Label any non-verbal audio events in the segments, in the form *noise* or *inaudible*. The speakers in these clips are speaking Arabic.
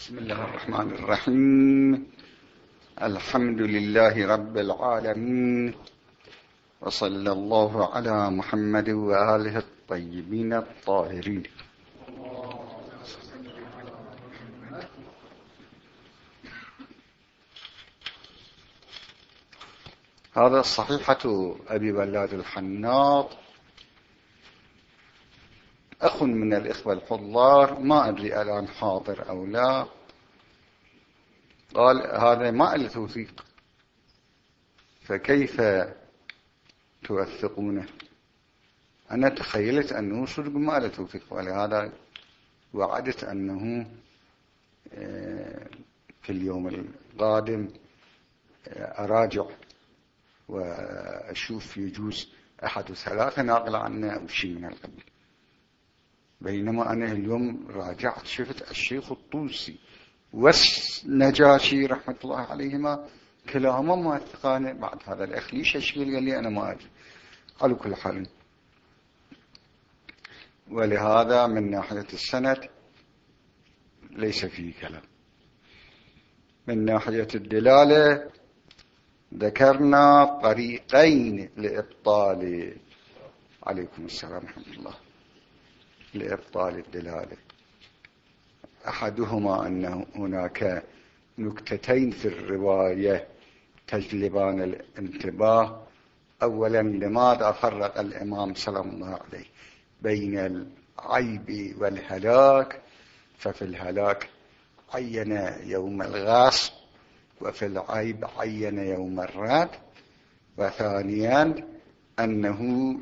بسم الله الرحمن الرحيم. الحمد لله رب العالمين. وصلى الله على محمد وآله الطيبين الطاهرين. هذا صحيحة أبي بلاد الحناط. أخ من الإخوة الحضار ما أدري الآن حاضر أو لا. قال هذا ما له توثيق فكيف توثقونه؟ أنا تخيلت أنه صدق ما له توثيق ولهذا وعدت أنه آه، في اليوم القادم آه، أراجع وأشوف يجوز أحد ثلاثة ناقل عنه أو شيء من القبيل. بينما أنا اليوم راجعت شفت الشيخ الطوسي والنجاشي رحمة الله عليهما كلاهما موثقان. بعد هذا الأخ ليش أشغل قال لي أنا ما أدري. على كل حال. ولهذا من ناحية السند ليس فيه كلام. من ناحية الدلالة ذكرنا طريقين لإبطال. عليكم السلام ورحمة الله. لإبطال الدلالة. أحدهما أن هناك نكتتين في الرواية تجلبان الانتباه. أولا لماذا فرق الإمام سلام الله عليه بين العيب والهلاك؟ ففي الهلاك عين يوم الغاصب وفي العيب عين يوم الرد وثانيا أنه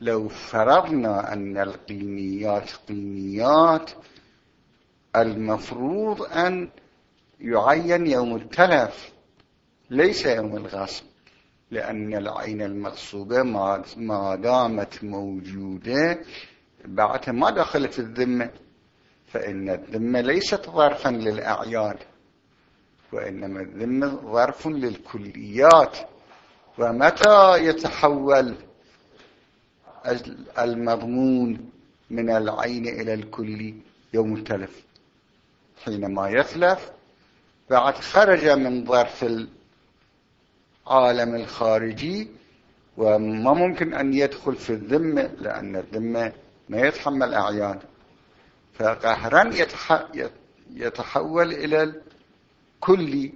لو فرضنا أن القيميات قيميات المفروض أن يعين يوم التلف ليس يوم الغصب لأن العين المغصوبة ما دامت موجودة بعدها ما دخلت الذمة. فإن الذمة ليست ظرفا للأعيان وإنما الذمة ظرف للكليات. ومتى يتحول المضمون من العين إلى الكل يوم التلف. حينما يتلف بعد خرج من ظرف العالم الخارجي وما ممكن أن يدخل في الذمة لأن الذمة ما يتحمل أعيان. فقهرا يتحول إلى الكلي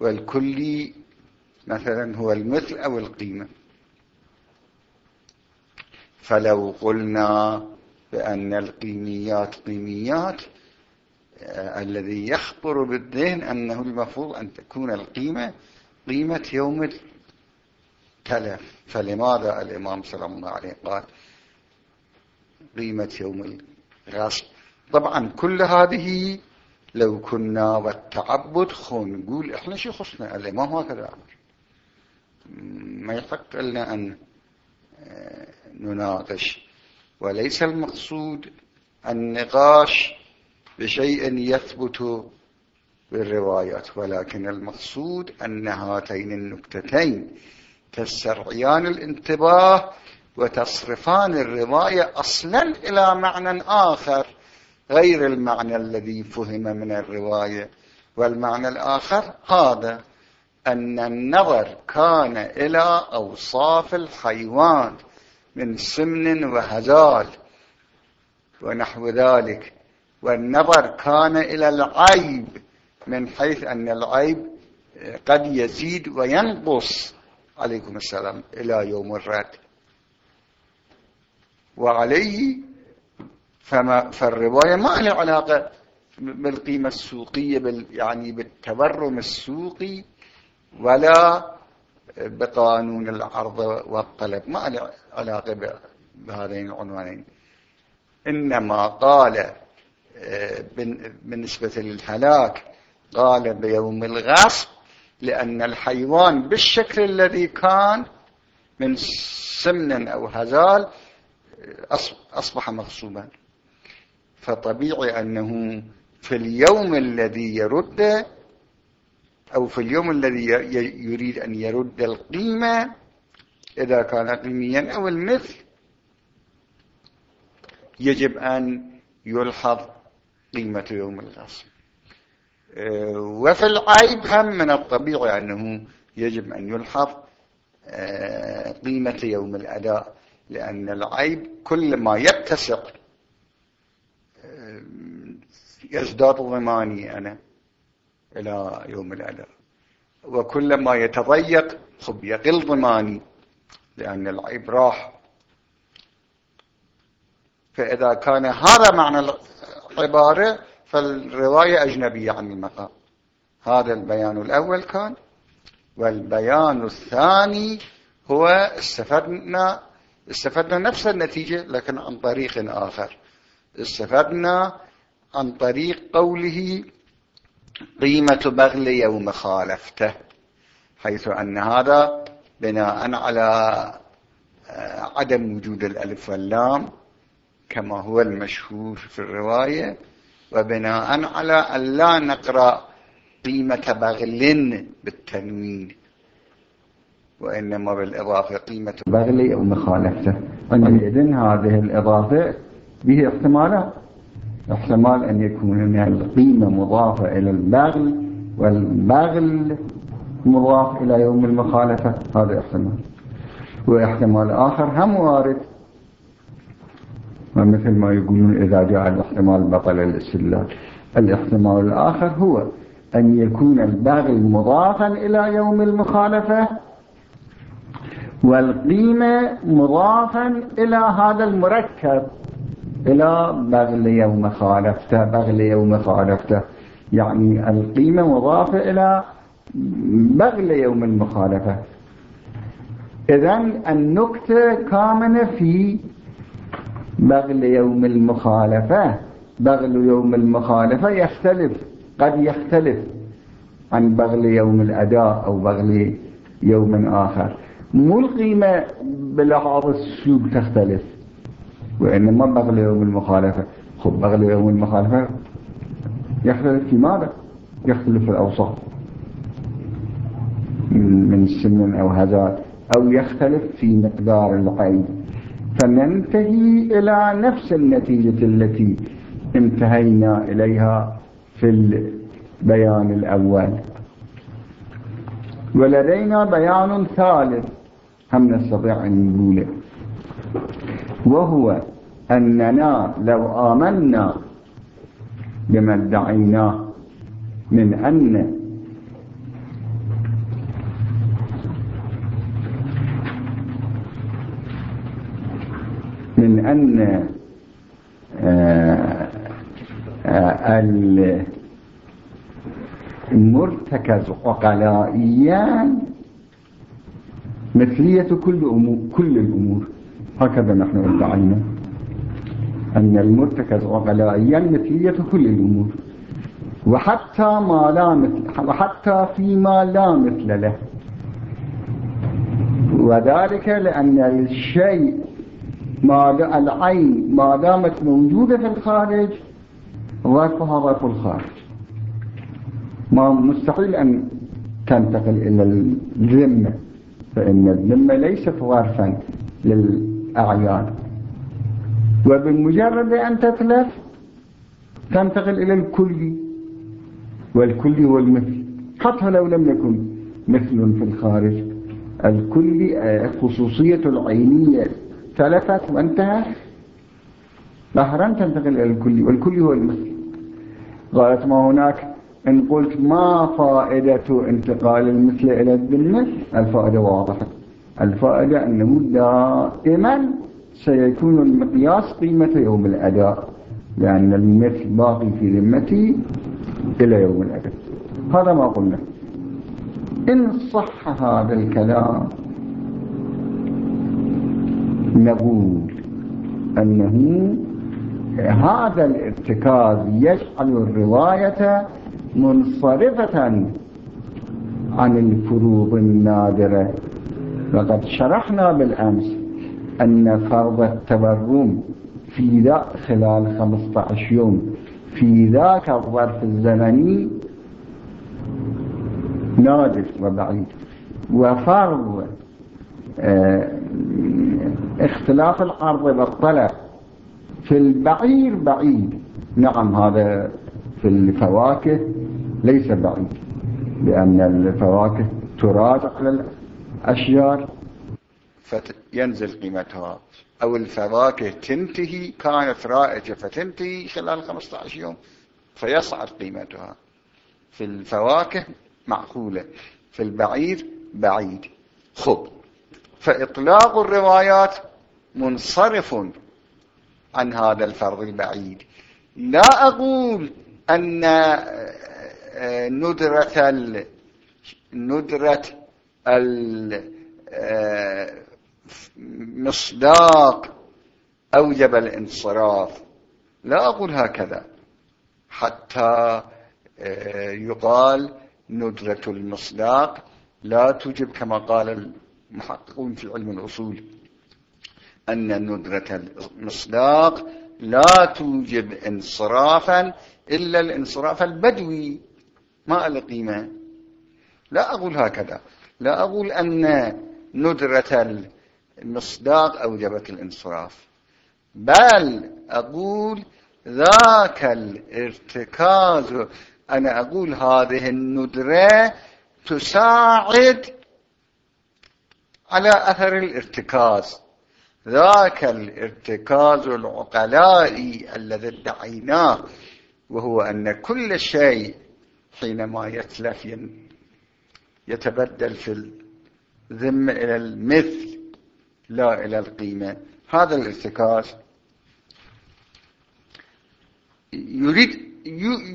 والكلي مثلا هو المثل أو القيمة. فلو قلنا بأن القيميات قيميات آه الذي يخطر بالذهن أنه المفروض أن تكون القيمة قيمة يوم التلف. فلماذا الإمام صلى الله عليه قال قيمة يوم الغصب طبعا كل هذه لو كنا والتعبد خو نقول إحنا شو خصنا؟ الإمام هكذا ما يحق لنا أن نناقش. وليس المقصود النقاش بشيء يثبت بالروايات ولكن المقصود أن هاتين النكتتين تسترعيان الانتباه وتصرفان الرواية أصلا إلى معنى آخر غير المعنى الذي فهم من الرواية والمعنى الآخر هذا. أن النظر كان إلى أوصاف الحيوان من سمن وهزال ونحو ذلك. والنظر كان إلى العيب من حيث أن العيب قد يزيد وينقص. عليكم السلام. إلى يوم الرد. وعليه فما فالرواية ما لها علاقة بالقيمة السوقية بال يعني بالتورم السوقي. ولا بقانون العرض والطلب ما له علاقة بهذين العنوانين. إنما قال آه، بالنسبة للهلاك قال بيوم الغصب لأن الحيوان بالشكل الذي كان من سمن أو هزال أصبح مغصوبا. فطبيعي أنه في اليوم الذي يرد أو في اليوم الذي يريد أن يرد القيمة إذا كان قيميا أو المثل يجب أن يلحظ قيمة يوم الغصب آه، وفي العيب هم من الطبيعي أنه يجب أن يلحظ آه، قيمة يوم الأداء لأن العيب كل ما يتسع آه، يزداد ضماني أنا. إلى يوم الأداء وكلما يتضيق خب يقل ضماني لأن العيب راح فإذا كان هذا معنى العبارة فالرواية أجنبية عن المقام. هذا البيان الأول كان. والبيان الثاني هو استفدنا استفدنا نفس النتيجة لكن عن طريق آخر. استفدنا عن طريق قوله قيمة بغل يوم خالفته حيث أن هذا بناء على آه، عدم وجود الألف واللام كما هو المشهور في الرواية وبناء على أن لا نقرأ قيمة بغل بالتنوين وإنما بالإضافة قيمة بغل أو مخالفته عندئذ هذه الإضافة به احتمالات احتمال أن يكون القيمة مضافة إلى البغل والبغل مضاف إلى يوم المخالفة. هذا احتمال. واحتمال آخر هم وارد. ومثل ما يقولون إذا جاء الاحتمال بطل الاستدلال. الاحتمال الآخر هو أن يكون الباغي مضافا إلى يوم المخالفة والقيمة مضافا إلى هذا المركب. إلى بغل يوم خالفته بغل يوم خالفته. يعني القيمة مضافة إلى بغل يوم المخالفة. إذا النكتة كامنة في بغل يوم المخالفة. بغل يوم المخالفة يختلف قد يختلف عن بغل يوم الأداء أو بغل يوم آخر. مو القيمة بلحاظ السوق تختلف. وإنما يوم المخالفة خب يوم المخالفة يختلف في ماذا؟ يختلف في الأوصاف. من سن أو هزات أو يختلف في مقدار العين فننتهي إلى نفس النتيجة التي انتهينا إليها في البيان الأول. ولدينا بيان ثالث هم نستطيع أن نقوله وهو أننا لو آمنا بما ادعيناه من أن من أن آه، آه، المرتكز عقلائيا مثلية كل أمور كل الأمور. هكذا نحن ادعينا أن المرتكز عقلائيا مثلية كل الأمور وحتى ما لا مثل وحتى فيما لا مثل له. وذلك لأن الشيء ما العين ما دامت موجودة في الخارج ظرفها ظرف الخارج. ما مستحيل أن تنتقل إلى الذمة فإن الذمة ليست ظرفا للأعيان وبمجرد أن تتلف تنتقل إلى الكلي والكلي هو المثل. حتى لو لم يكن مثل في الخارج الكلي آه، خصوصية العينية تلفت وانتهى ظهرا تنتقل إلى الكلي والكلي هو المثل. قالت ما هناك؟ إن قلت ما فائدة انتقال المثل إلى الذمة الفائدة واضحة. الفائدة أنه دائما سيكون المقياس قيمة يوم الأداء لأن المثل باقي في ذمتي إلى يوم الأداء. هذا ما قلنا. إن صح هذا الكلام نقول أنه هذا الارتكاز يجعل الرواية منصرفة عن الفروض النادرة. وقد شرحنا بالأمس أن فرض التبرم في ذا خلال 15 يوم في ذاك الظرف الزمني نادر وبعيد. وفرض آه، اختلاف العرض والطلب في البعير بعيد. نعم هذا في الفواكه ليس بعيد لأن الفواكه تراد على الأشجار فينزل قيمتها. أو الفواكه تنتهي. كانت رائجة فتنتهي خلال 15 يوم. فيصعد قيمتها. في الفواكه معقولة. في البعير بعيد. خب. فإطلاق الروايات منصرف عن هذا الفرض البعيد. لا أقول أن آه، ندرة ندرة المصداق أوجب الانصراف. لا أقول هكذا. حتى آه، يقال ندرة المصداق لا توجب كما قال المحققون في علم الأصول أن ندرة المصداق لا توجب انصرافا إلا الانصراف البدوي. ما له قيمة لا أقول هكذا. لا أقول أن ندرة المصداق أوجبت الانصراف بل أقول ذاك الارتكاز. أنا أقول هذه الندرة تساعد على أثر الارتكاز. ذاك الارتكاز العقلائي الذي ادعيناه وهو أن كل شيء حينما يتلف يتبدل في الذمة إلى المثل لا إلى القيمة. هذا الارتكاز يريد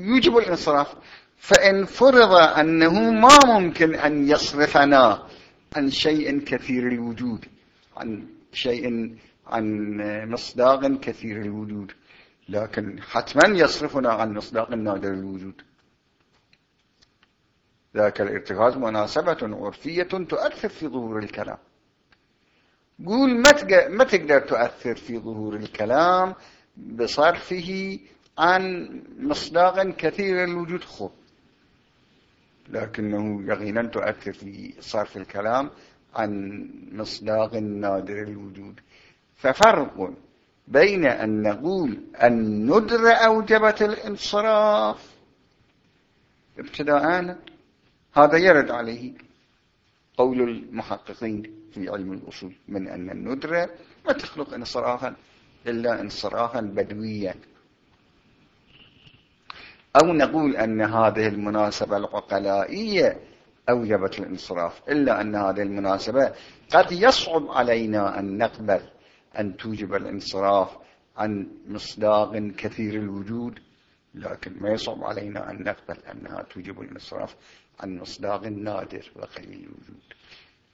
يوجب الانصراف. فإن فرض أنه ما ممكن أن يصرفنا عن شيء كثير الوجود عن شيء عن مصداق كثير الوجود لكن حتما يصرفنا عن مصداق نادر الوجود. ذاك الارتكاز مناسبة عرفية تؤثر في ظهور الكلام. قول ما تقدر تؤثر في ظهور الكلام بصرفه عن مصداق كثير الوجود خب لكنه يقينا تؤثر في صرف الكلام عن مصداق نادر الوجود. ففرق بين أن نقول الندر أوجبت الانصراف ابتداء هذا يرد عليه قول المحققين في علم الأصول من أن الندرة ما تخلق انصرافا إلا انصرافا بدويا. أو نقول أن هذه المناسبة العقلائية أوجبت الانصراف إلا أن هذه المناسبة قد يصعب علينا أن نقبل أن توجب الانصراف عن مصداق كثير الوجود لكن ما يصعب علينا أن نقبل أنها توجب الانصراف عن مصداق نادر وقليل الوجود.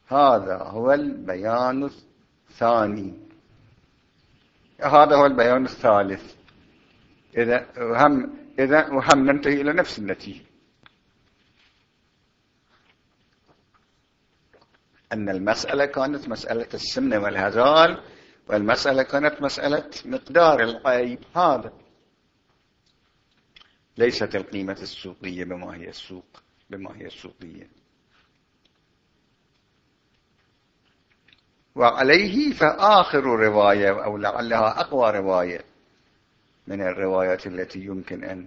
هذا هو البيان الثاني. هذا هو البيان الثالث. إذا هم إذا وهم ننتهي إلى نفس النتيجة. أن المسألة كانت مسألة السمنة والهزال والمسألة كانت مسألة مقدار العيب هذا ليست القيمة السوقية بما هي السوق. بما هي السوقية. وعليه فآخر رواية أو لعلها أقوى رواية من الروايات التي يمكن أن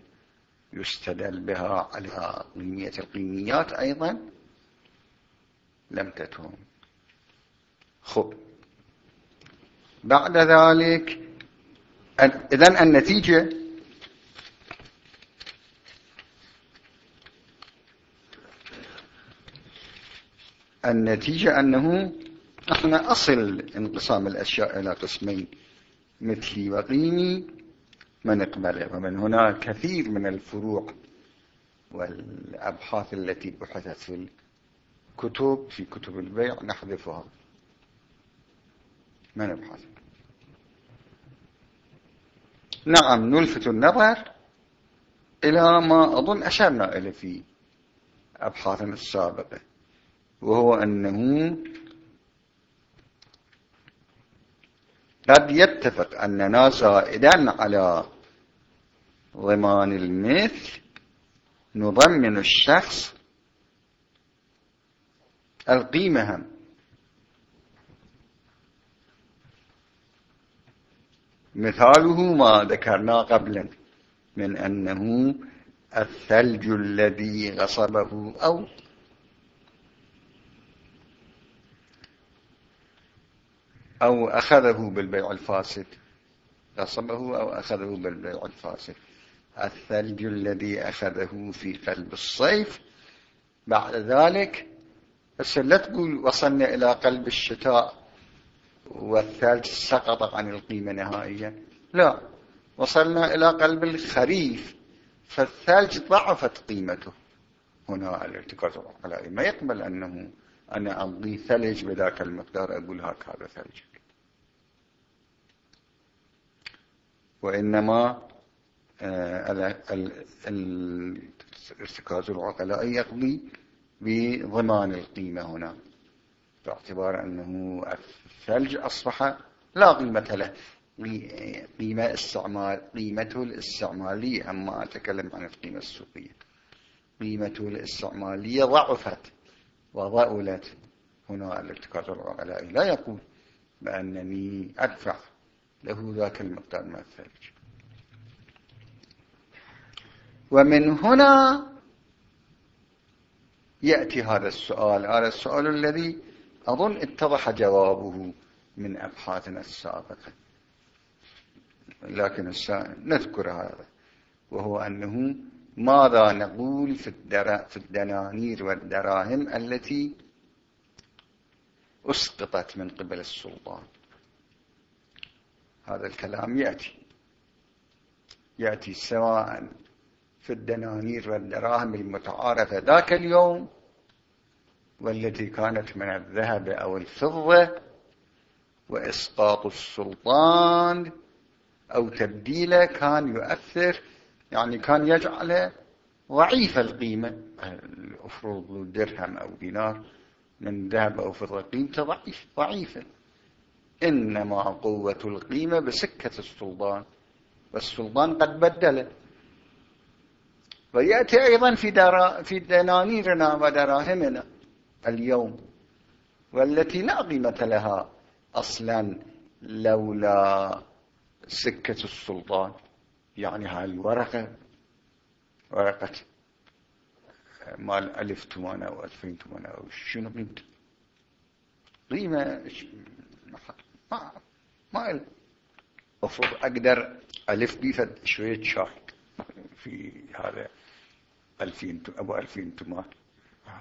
يستدل بها على قيمية القيميات أيضا لم تتم خب. بعد ذلك إذن النتيجة النتيجة أنه إحنا أصل انقسام الأشياء إلى قسمين مثلي وقيمي ما نقبله ومن هنا كثير من الفروع والأبحاث التي بحثت في الكتب في كتب البيع نحذفها. ما نبحث نعم نلفت النظر إلى ما أظن أشرنا إليه في أبحاثنا السابقة. وهو أنه قد يتفق أننا زائدا على ضمان المثل نضمن الشخص القيمة. هم مثاله ما ذكرنا قبلا من أنه الثلج الذي غصبه أو أو أخذه بالبيع الفاسد. غصبه أو أخذه بالبيع الفاسد. الثلج الذي أخذه في قلب الصيف. بعد ذلك بس لا تقول وصلنا إلى قلب الشتاء والثلج سقط عن القيمة نهائيا. لا وصلنا إلى قلب الخريف فالثلج ضعفت قيمته. هنا الارتكاز العقلائي ما يقبل أنه أنا أمضي ثلج بذاك المقدار أقول هاك هذا ثلج. وإنما آه، الارتكاز العقلائي يقضي بضمان القيمة هنا باعتبار أنه الثلج أصبح لا قيمة له قيمة استعمال قيمته الاستعمالية أما أتكلم عن القيمة السوقية. قيمته الاستعمالية ضعفت. وضألت هنا الارتكاز العقلائي. لا يقول بأنني أدفع له ذاك المقدار من الثلج. ومن هنا يأتي هذا السؤال. هذا السؤال الذي أظن اتضح جوابه من أبحاثنا السابقة. لكن نذكر هذا وهو أنه ماذا نقول في, في الدنانير والدراهم التي أسقطت من قبل السلطان؟ هذا الكلام يأتي. يأتي سواء في الدنانير والدراهم المتعارفة ذاك اليوم والتي كانت من الذهب أو الفضة وإسقاط السلطان أو تبديله كان يؤثر يعني كان يجعل ضعيف القيمة. المفروض درهم أو دينار من ذهب أو فضة قيمته ضعيف ضعيفة. إنما قوة القيمة بسكة السلطان والسلطان قد بدله. ويأتي أيضا في, في دنانيرنا ودراهمنا اليوم والتي لا قيمة لها أصلا لولا سكة السلطان. يعني هاي الورقة ورقة مال ألف تمانة أو ألفين تمانة أو شنو قيمته قيمة ما ما المفروض أقدر ألف بيفد شوية شاهد في هذا ألفين أبو ألفين تمان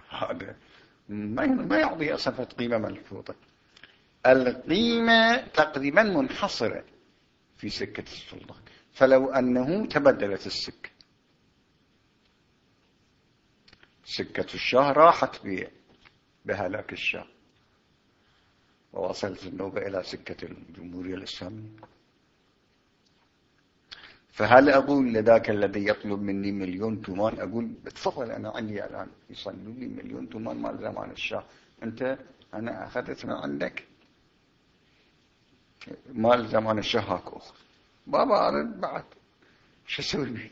هذا ما يعطي صفة قيمة ملفوظة. القيمة تقريبا منحصرة في سكة السلطان فلو أنه تبدلت السكة. سكة الشاه راحت بهلاك الشاه. ووصلت النوبة إلى سكة الجمهورية الإسلامية. فهل أقول لذاك الذي يطلب مني مليون تومان؟ أقول بتفضل أنا عندي الآن يصلوا لي مليون تومان مال زمان الشاه. أنت أنا أخذت من عندك؟ مال زمان الشاه هاك أخذ. بابا أرد بعد شو أسوي به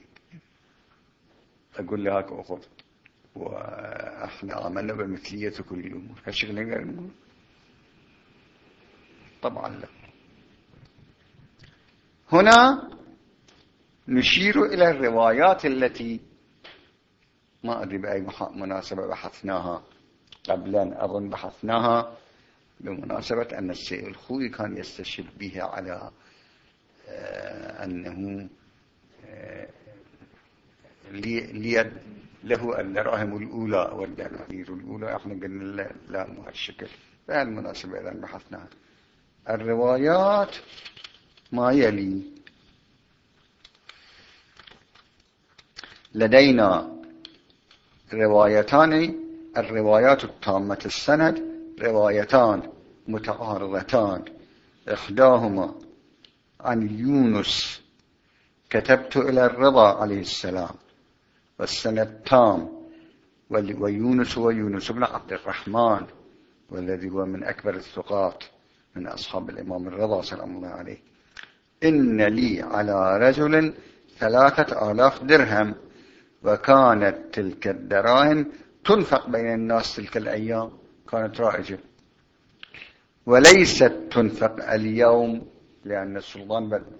أقول له هاك أخذ وإحنا آمنا بمثلية كل الأمور هالشغل نقدر نقول طبعا لا. هنا نشير إلى الروايات التي ما أدري بأي مناسبة بحثناها. قبلا أظن بحثناها بمناسبة أن السيد الخوي كان يستشهد به على أنه آه، لي له الدراهم الأولى والدنانير الأولى. إحنا قلنا لا مو هالشكل بهالمناسبة إذا بحثناها الروايات ما يلي. لدينا روايتان الروايات التامة السند روايتان متعارضتان. إحداهما عن يونس كتبت إلى الرضا عليه السلام والسند تام ويونس هو يونس بن عبد الرحمن والذي هو من أكبر الثقات من أصحاب الإمام الرضا سلام الله عليه. إن لي على رجل ثلاثة آلاف درهم وكانت تلك الدراهم تنفق بين الناس تلك الأيام. كانت رائجة. وليست تنفق اليوم لأن السلطان بدل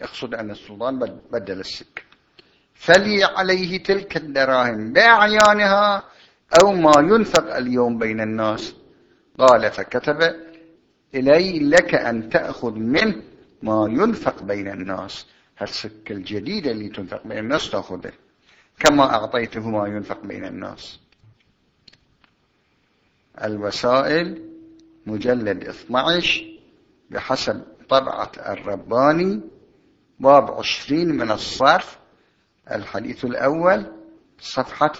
يقصد أن السلطان بدل السكة فلي عليه تلك الدراهم بأعيانها أو ما ينفق اليوم بين الناس. قال فكتب إلي لك أن تأخذ منه ما ينفق بين الناس. هالسكة الجديدة اللي تنفق بين الناس تأخذه. كما أعطيته ما ينفق بين الناس. الوسائل مجلد 12 بحسب طبعة الرباني باب 20 من الصرف الحديث الأول صفحة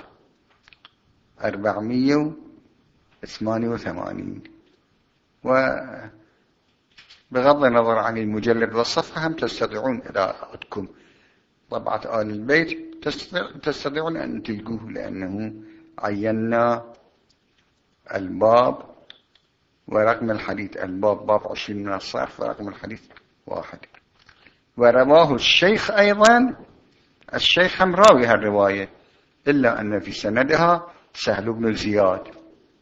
488 وبغض النظر عن المجلد والصفحة هم تستطيعون إذا عندكم طبعة آل البيت تستطيعون أن تلقوه لأنه عينا الباب ورقم الحديث الباب باب عشرين من الصرف ورقم الحديث واحد. ورواه الشيخ أيضا الشيخ هم راوي هالرواية إلا أن في سندها سهل بن زياد.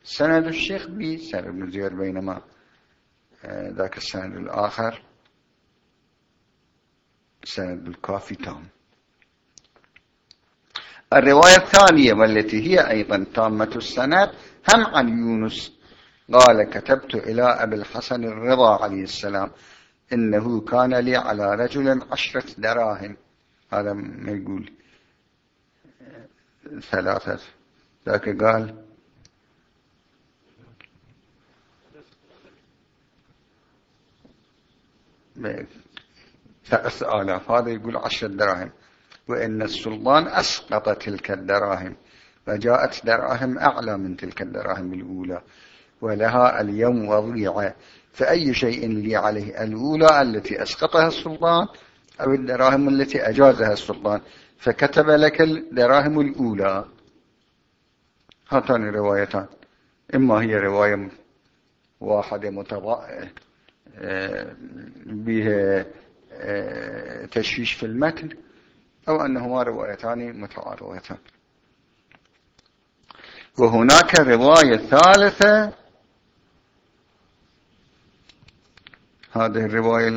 سند الشيخ بي سهل بن زياد بينما آه، ذاك السند الآخر سند الكافي تام. الرواية الثانية والتي هي أيضا تامة السند هم عن يونس قال كتبت إلى أبي الحسن الرضا عليه السلام إنه كان لي على رجل عشرة دراهم. هذا ما يقول ثلاثة. ذاك قال ثلاث آلاف. هذا يقول عشرة دراهم. وإن السلطان أسقط تلك الدراهم فجاءت دراهم أعلى من تلك الدراهم الأولى. ولها اليوم وضيعة فأي شيء لي عليه الأولى التي أسقطها السلطان أو الدراهم التي أجازها السلطان. فكتب لك الدراهم الأولى. هاتان روايتان. إما هي رواية واحدة متضاء بها آه، تشويش في المتن أو أنهما روايتان متعارضتان. وهناك رواية ثالثة هذه الرواية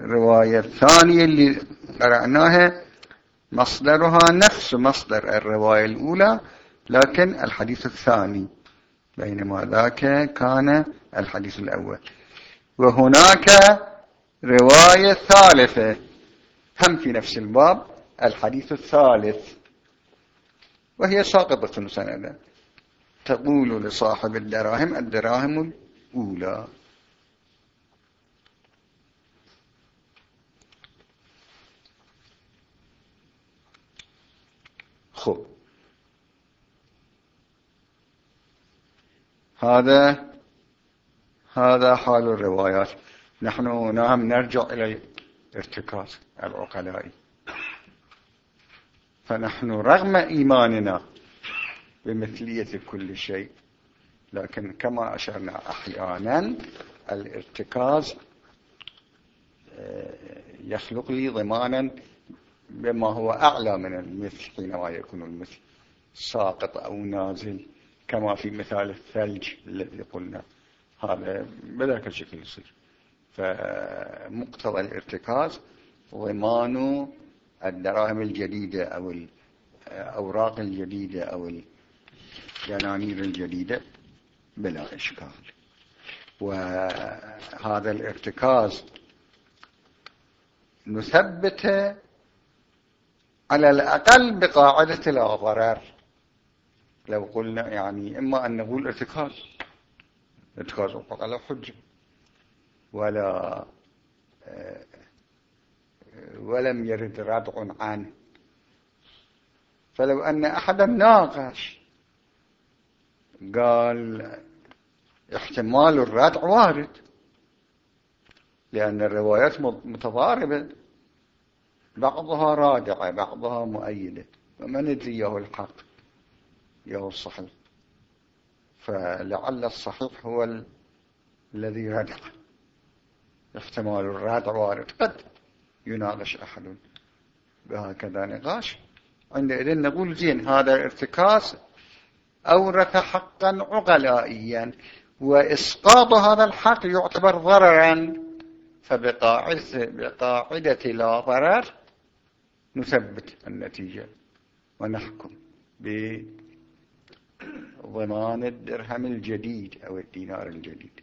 الرواية الثانية اللي قرأناها مصدرها نفس مصدر الرواية الأولى لكن الحديث الثاني. بينما ذاك كان الحديث الأول. وهناك رواية ثالثة. هم في نفس الباب الحديث الثالث. وهي ساقطة سندا. تقول لصاحب الدراهم الدراهم الأولى. خب. هذا هذا حال الروايات. نحن نعم نرجع إلى ارتكاز العقلاء. فنحن رغم إيماننا بمثلية كل شيء لكن كما أشرنا أحيانا الارتكاز آه، يخلق لي ضمانا بما هو أعلى من المثل حينما يكون المثل ساقط أو نازل كما في مثال الثلج الذي قلنا. هذا بذلك الشكل يصير. فمقتضى الارتكاز ضمان الدراهم الجديدة أو الأوراق الجديدة أو الجنانير الجديدة بلا إشكال. وهذا الارتكاز نثبت على الأقل بقاعدة لا ضرر لو قلنا يعني إما أن نقول ارتكاز. ارتكاز فقط على حجة. ولا ولم يرد ردع عنه فلو أن أحدا ناقش قال احتمال الردع وارد. لأن الروايات متضاربة. بعضها رادعة بعضها مؤيدة. وما ندري يه الحق يه الصحيح. فلعل الصحيح هو ال... الذي ردع احتمال الردع وارد. قد يناقش أحد بهكذا نقاش. عندئذ نقول زين هذا ارتكاز أورث حقا عقلائيا وإسقاط هذا الحق يعتبر ضررا. فبقاعدة لا ضرر. نثبت النتيجة ونحكم بضمان الدرهم الجديد أو الدينار الجديد.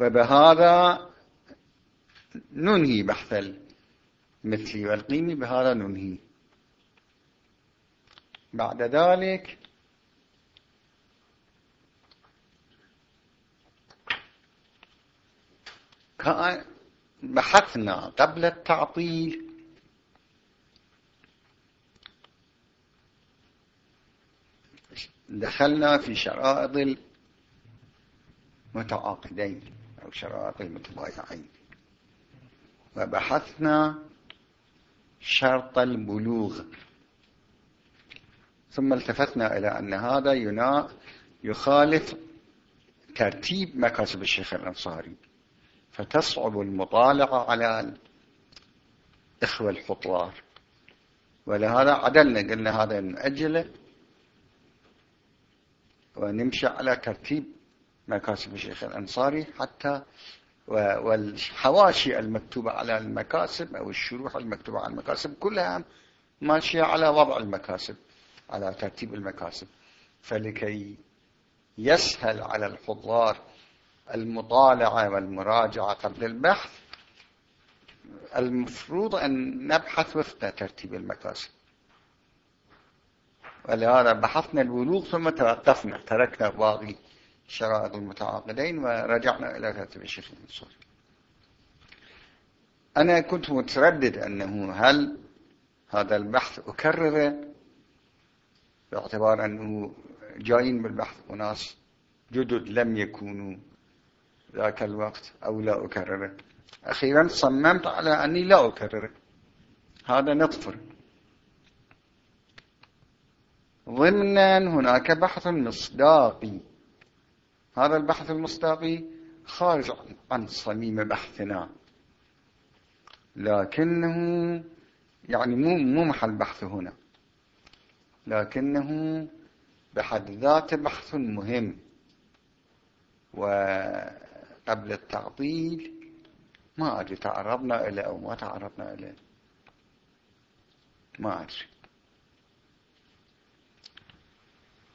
وبهذا ننهي بحث المثلي والقيمي بهذا ننهي. بعد ذلك بحثنا قبل التعطيل. دخلنا في شرائط المتعاقدين أو شرائط المتبايعين وبحثنا شرط البلوغ. ثم التفتنا إلى أن هذا يخالف ترتيب مكاسب الشيخ الأنصاري. فتصعب المطالعة على الإخوة الحطوار ولهذا عدلنا قلنا هذا نأجله ونمشي على ترتيب مكاسب الشيخ الأنصاري حتى والحواشي المكتوبة على المكاسب أو الشروح المكتوبة على المكاسب كلها ماشية على وضع المكاسب على ترتيب المكاسب. فلكي يسهل على الحضار المطالعة والمراجعة قبل البحث المفروض أن نبحث وفق ترتيب المكاسب. ولهذا بحثنا البلوغ ثم توقفنا تركنا باقي شرائط المتعاقدين ورجعنا إلى ترتيب الشيخ المنصور أنا كنت متردد أنه هل هذا البحث أكرره باعتبار أنه جايين بالبحث وناس جدد لم يكونوا ذاك الوقت أو لا أكرره. أخيرا صممت على أني لا أكرره. هذا نطفر ضمنا هناك بحث مصداقي. هذا البحث المصداقي خارج عن صميم بحثنا. لكنه يعني مو مو محل بحث هنا. لكنه بحد ذاته بحث مهم. وقبل التعطيل ما أدري تعرضنا إليه أو ما تعرضنا إليه. ما أدري.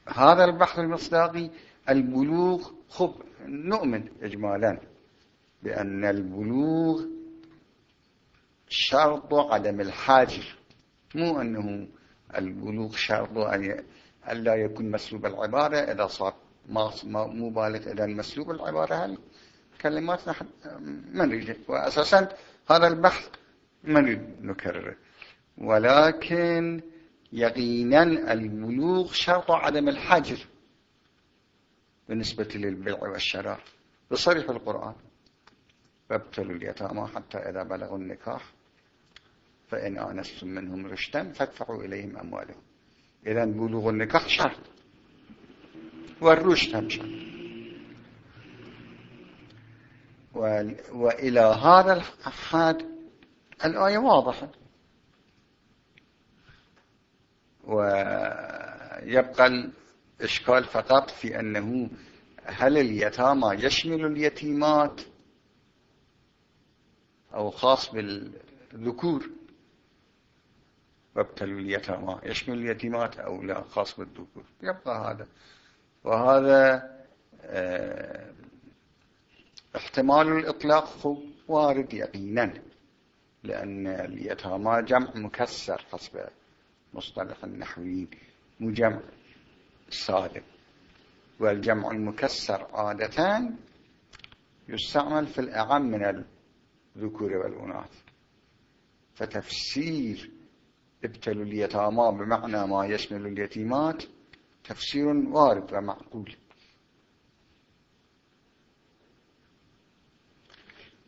هذا البحث المصداقي البلوغ خب نؤمن إجمالا بأن البلوغ شرط عدم الحاجر مو أنه البلوغ شرط أن لا يكون مسلوب العبارة إذا صار مو بالغ إذا مسلوب العبارة هل كلمات نحن ما نريد. وأساسا هذا البحث ما نريد نكرره. ولكن يقينا البلوغ شرط عدم الحجر بالنسبة للبيع والشراء. بصريح القرآن. فابتلوا اليتامى حتى إذا بلغوا النكاح. فإن آنستم منهم رشدا فادفعوا إليهم أموالهم. إذا بلوغ النكاح شرط. والرشد هم شرط. وإلى هذا الحد الآية واضحة. ويبقى الإشكال فقط في أنه هل اليتامى يشمل اليتيمات أو خاص بالذكور؟ وابتلوا اليتامى يشمل اليتيمات أو لا خاص بالذكور. يبقى هذا. وهذا آه احتمال الإطلاق وارد يقينا لأن اليتامى جمع مكسر حسب مصطلح النحويين مو جمع سالم والجمع المكسر عادة يستعمل في الأعم من الذكور والأناث. فتفسير ابتلوا اليتامى بمعنى ما يشمل اليتيمات تفسير وارد ومعقول.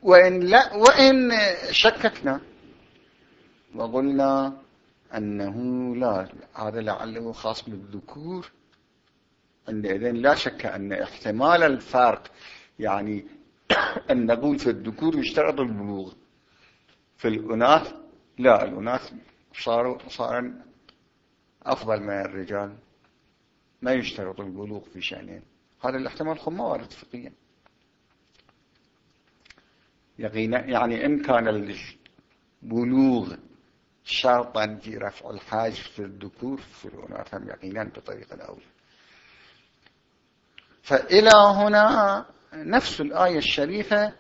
وإن, لا وإن شككنا وقلنا أنه لا هذا لعله خاص بالذكور عندئذ لا شك أن احتمال الفرق يعني *coughs* أن نقول في الذكور يشترط البلوغ. في الأناث لا الأناث صاروا صار أفضل من الرجال. ما يشترط البلوغ في شأنين. هذا الاحتمال ما وارد فقيا يعني إن كان البلوغ شرطا في رفع الحاج في الذكور في الأناث يقينا بطريقة الأولى فإلى هنا نفس الآية الشريفة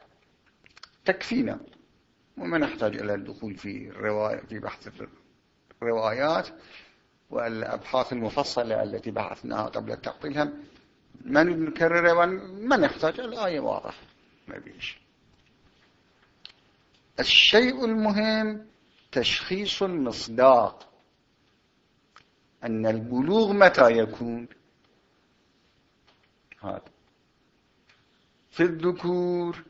تكفينا. وما نحتاج إلى الدخول في الرواية في بحث الروايات والأبحاث المفصلة التي بحثناها قبل التعطيل ما نكررها ما نحتاج الآية واضح ما بيش. الشيء المهم تشخيص المصداق. أن البلوغ متى يكون؟ هذا. في الذكور.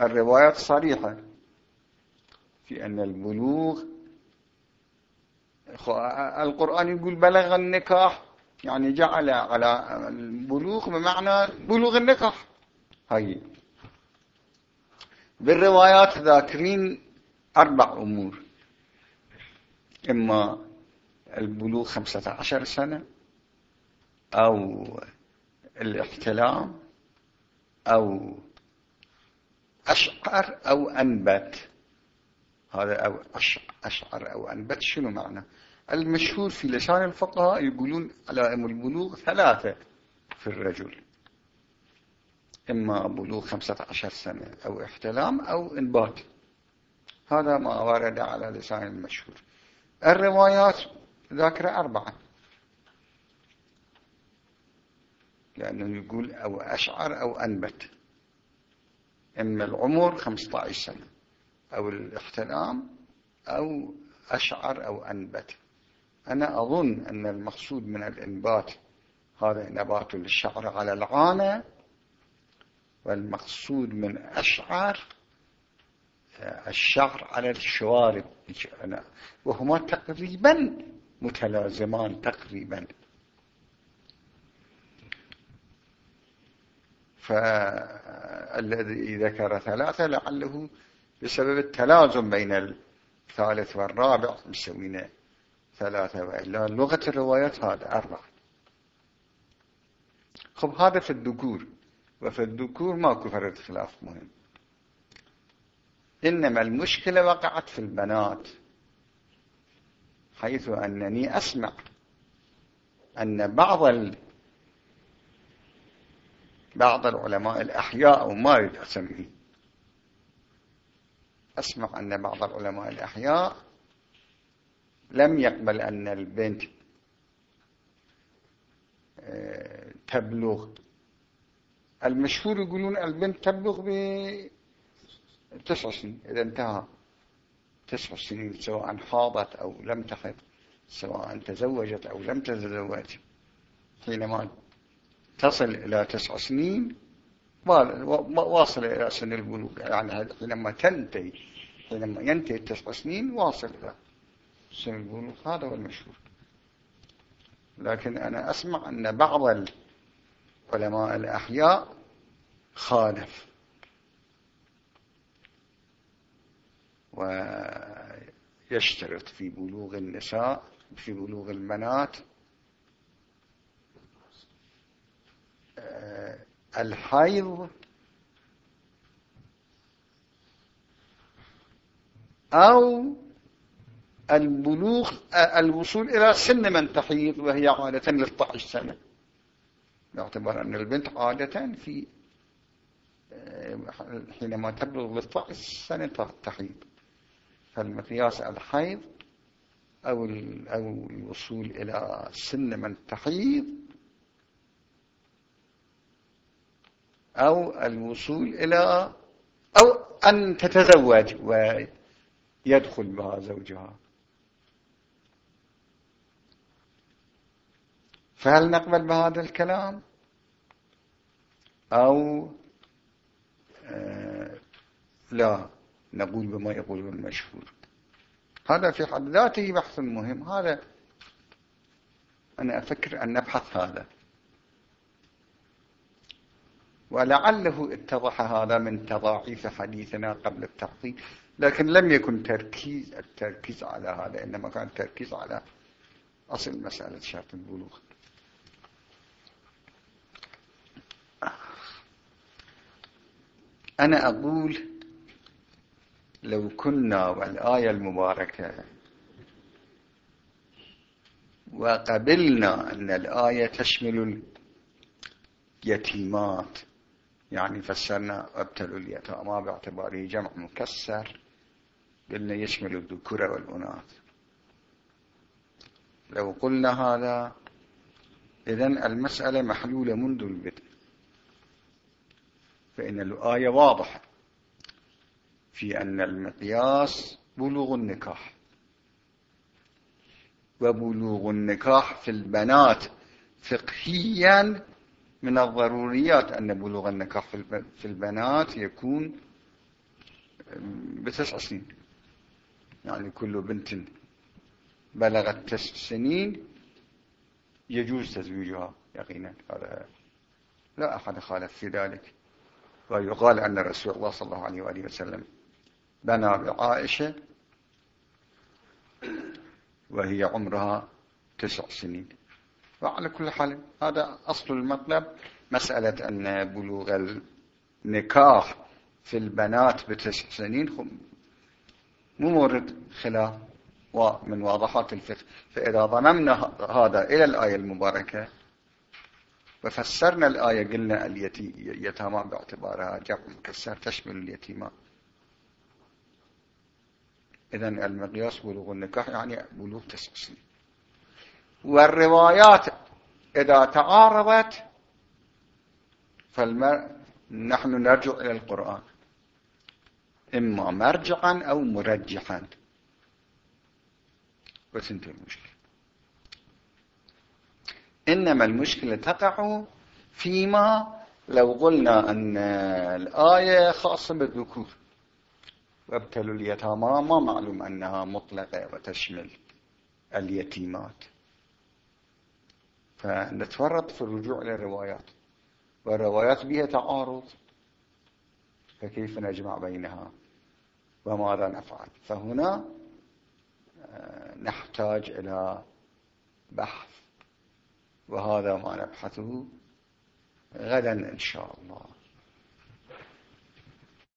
الروايات صريحة. في أن البلوغ القرآن يقول بلغ النكاح يعني جعل على البلوغ بمعنى بلوغ النكاح. هاي. بالروايات ذاكرين أربع أمور. إما البلوغ خمسة عشر سنة أو الاحتلام أو أشعر أو أنبت. هذا أو أشعر أو أنبت شنو معنى؟ المشهور في لسان الفقهاء يقولون علائم البلوغ ثلاثة في الرجل. إما بلوغ خمسة عشر سنة أو احتلام أو إنبات. هذا ما ورد على لسان المشهور. الروايات ذاكرة أربعة. لأنه يقول أو أشعر أو أنبت. إما العمر 15 سنة أو الاحتلام أو أشعر أو أنبت. أنا أظن أن المقصود من الإنبات هذا نبات الشعر على العانة والمقصود من أشعر الشعر على الشوارب وهما تقريبا متلازمان تقريبا. فالذي ذكر ثلاثة لعله بسبب التلازم بين الثالث والرابع مسوينا ثلاثة وإلا. لغة الروايات هذا أربعة. خب هذا في الذكور. وفي الذكور ماكو فرد خلاف مهم. إنما المشكلة وقعت في البنات حيث أنني أسمع أن بعض ال... بعض العلماء الأحياء وما أريد أسميه. أسمع أن بعض العلماء الأحياء لم يقبل أن البنت آه، تبلغ المشهور يقولون البنت تبلغ بتسع سنين. إذا انتهى تسع سنين سواء حاضت أو لم تحض سواء تزوجت أو لم تتزوج. حينما تصل إلى تسع سنين واصل إلى سن البلوغ. يعني حينما تنتهي حينما ينتهي التسع سنين واصل إلى سن البلوغ. هذا هو المشهور. لكن أنا أسمع أن بعض العلماء الأحياء خالف. ويشترط في بلوغ النساء في بلوغ البنات آه، الحيض أو البلوغ الوصول إلى سن من تحيض وهي عادة 13 سنة. باعتبار أن البنت عادة في حينما تبلغ 13 سنة تحيض. فالمقياس الحيض أو أو الوصول إلى سن من تحيض أو الوصول إلى أو أن تتزوج ويدخل بها زوجها. فهل نقبل بهذا الكلام؟ أو آه لا نقول بما يقول المشهور. هذا في حد ذاته بحث مهم. هذا أنا أفكر أن نبحث هذا. ولعله اتضح هذا من تضاعيف حديثنا قبل التحقيق. لكن لم يكن تركيز التركيز على هذا إنما كان التركيز على أصل مسألة شرط البلوغ. أنا أقول لو كنا والآية المباركة وقبلنا أن الآية تشمل اليتيمات يعني فسرنا ابتلوا اليتامى باعتباره جمع مكسر قلنا يشمل الذكور والأناث. لو قلنا هذا إذن المسألة محلولة منذ البدء. فإن الآية واضحة في أن المقياس بلوغ النكاح. وبلوغ النكاح في البنات فقهيا من الضروريات أن بلوغ النكاح في البنات يكون بتسع سنين. يعني كل بنت بلغت تسع سنين يجوز تزويجها يقينا. هذا لا أحد خالف في ذلك. ويقال أن رسول الله صلى الله عليه وآله وسلم بنى بعائشة وهي عمرها تسع سنين. وعلى كل حال هذا أصل المطلب مسألة أن بلوغ النكاح في البنات بتسع سنين مو مورد خلاف ومن واضحات الفقه. فإذا ضممنا هذا إلى الآية المباركة وفسرنا الآية قلنا اليتامى باعتبارها جمع مكسر تشمل اليتيمة. إذا المقياس بلوغ النكاح يعني بلوغ تسع سنين والروايات إذا تعارضت فنحن نرجع إلى القرآن. إما مرجعا أو مرجحا. وتنتهي المشكلة إنما المشكلة تقع فيما لو قلنا أن الآية خاصة بالذكور. وابتلوا اليتامى ما معلوم أنها مطلقة وتشمل اليتيمات. فنتفرط في الرجوع إلى الروايات. والروايات بها تعارض. فكيف نجمع بينها؟ وماذا نفعل؟ فهنا آه، نحتاج إلى بحث وهذا ما نبحثه غدا إن شاء الله.